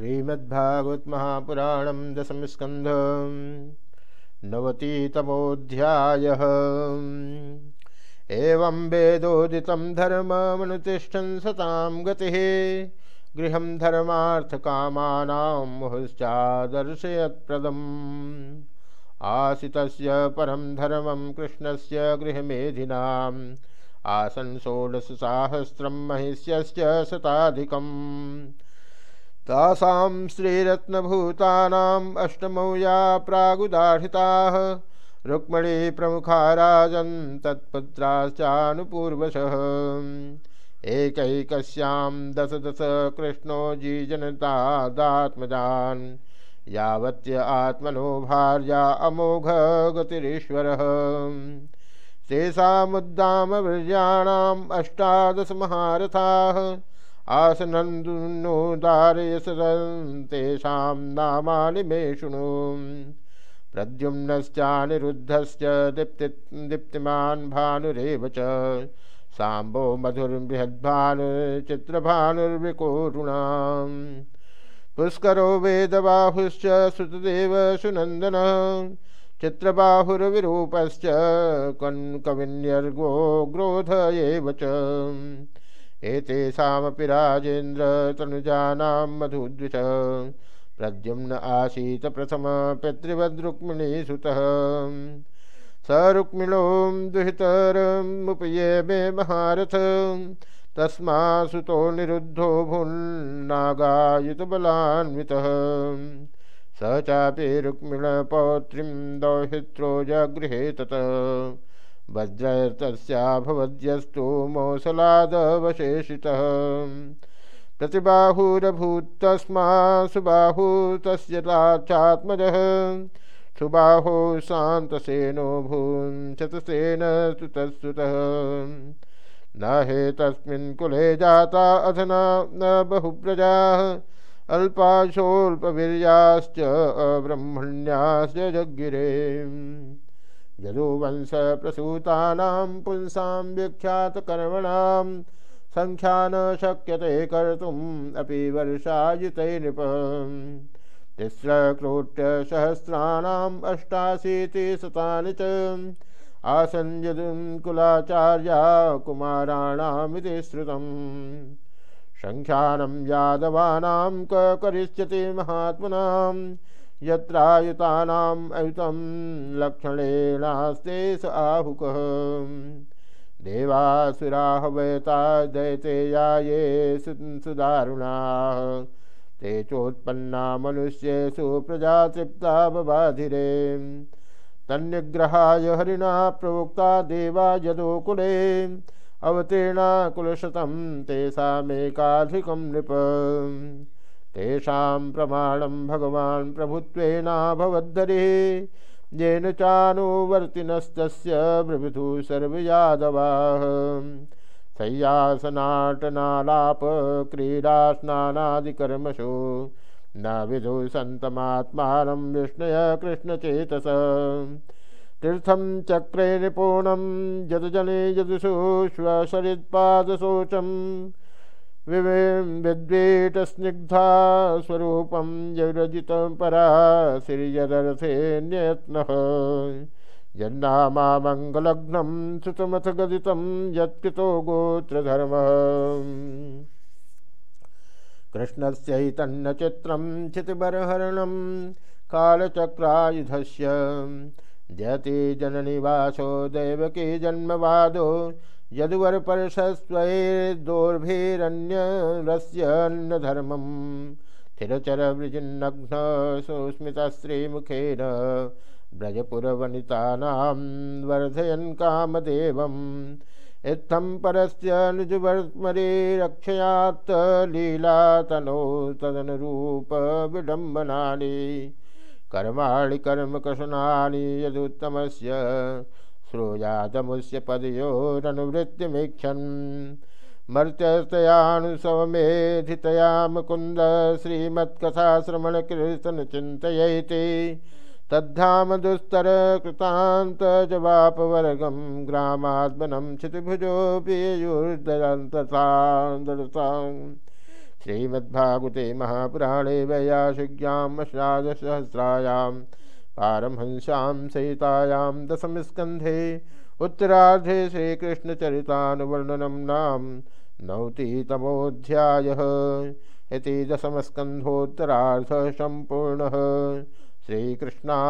श्रीमद्भागवत महापुराण दशम स्कंध नवतितमोध्याय एवं वेदोदित धर्ममनुतिष्ठन् सतां गतिः, गृहं धर्मार्थकामानां मुहुश्चादर्शयत्प्रदम्। आसितस्य धर्मं कृष्णस्य गृहमेधिनाम्, आसन् षोडशसाहस्रं महिष्यस्य शताधिकम्। तासां श्रीरत्नभूतानाम् अष्टमौ या प्रागुदाहिताः रुक्मणी प्रमुखा राजन् तत्पुत्राश्चानुपूर्वशः। एकैकस्यां दश दश कृष्णो जीजनतादात्मजान् यावत्य आत्मनो भार्या अमोघ गतिरीश्वरः। तेषामुद्दामवीर्याणाम् आसनन्दुनोदारयसरं तेषां नामानि मे शृणु। प्रद्युम्नश्चानिरुद्धश्च दीप्ति दीप्तिमान् भानुरेव च। साम्बो मधुर्बृहद्भानुचित्रभानुर्विकोरुणाम् पुष्करो वेदबाहुश्च श्रुतदेव सुनन्दनः चित्रबाहुर्विरूपश्च कविन्यर्गो ग्रोध एव च। एतेषामपि राजेन्द्र तनुजानां मधुद्विष। प्रद्युम्न आसीत प्रथम पितृवद्रुक्मिणीसुतः। स रुक्मिणों दुहितरमुपये मे महारथ। तस्मासुतो निरुद्धो भुन्नागायुतबलान्वितः। स चापि रुक्मिणपौत्रीं दौहित्रो जगृहे ततः। वज्रतस्याभवद्यस्तु मौसलादवशेषितः। प्रतिबाहुरभूतस्मा सुबाहु तस्य चात्मजः सुबाहो शान्तसेनो भून् शतसेन सुतस्तुतः। न हे तस्मिन् कुले जाता अधना, न बहुप्रजाः अल्पाशोऽल्पवीर्याश्च अब्रह्मण्याश्च जगिरे यदुवंश प्रसूतानां पुंसां विख्यातकर्मणां सङ्ख्या न शक्यते कर्तुम् अपि वर्षायुते नृप तिस्रक्रोट्यसहस्राणाम् अष्टाशीति शतानि च, आसन् यदुकुलाचार्या कुमाराणामिति श्रुतम्। सङ्ख्यानं यादवानां क करिष्यति महात्मनाम् यत्रायुतानाम् अयुतं लक्षणेनास्ते स आहुकः। देवासुराः वयता दयते या ये सुदारुणाः। ते चोत्पन्ना मनुष्येषु प्रजा तृप्ता बबाधिरे। तन्निग्रहाय हरिणा प्रोक्ता देवा यदोकुले अवतीर्णा कुलशतं तेषामेकाधिकं नृप। तेषां प्रमाणं भगवान् प्रभुत्वेनाभवद्धरे। येन चानुवर्तिनस्तस्य प्रभृतु सर्वयादवाः। शय्यासनाटनालापक्रीडास्नानादिकर्मसु न विदु सन्तमात्मानं विष्णय कृष्णचेतस। तीर्थं चक्रे निपुणं यदजने यदुषु श्वसरित्पादशोचम् विद्वेटस्निग्धा स्वरूपं यौरजितं परा श्रियदर्थेऽन्यत्नः यन्नामा मङ्गलग्नं श्रुतमथ गदितं यत्कृतो गोत्रधर्मः। कृष्णस्यैतन्नचित्रं चितिबरहरणं कालचक्रायुधस्य। जयति जननिवासो दैवकी जन्मवादो यदुवर्परशस्वैर्दोर्भिरन्यरस्यन्नधर्मं स्थिरचरवृजिन्नघ्न सुस्मितश्रीमुखेन व्रजपुरवनितानां वर्धयन् कामदेवम्। इत्थं परस्य निजवर्मरे रक्षयात् लीलातनो तदनुरूपविडम्बनानि कर्माणि कर्मकषणानि यदुत्तमस्य श्रूयातमुष्य पदयोरनुवृत्तिमीक्षन् मर्त्यस्तयानुसवमेधितया मुकुन्द श्रीमत्कथाश्रमणकीर्तनचिन्तयैति तद्धाम दुस्तरकृतान्तजवापवर्गं ग्रामात्मनं क्षितिभुजोऽपि युर्दरन्ततां श्रीमद्भागवते महापुराणे वैयासिज्ञां श्राद्धसहस्रायां पारमहंस्यां सहितायां दशमस्कन्धे उत्तरार्धे श्रीकृष्णचरितानुवर्णनं नाम नवतितमोऽध्यायः। इति दशमस्कन्धोत्तरार्धः सम्पूर्णः। श्रीकृष्णार्पणमस्तु।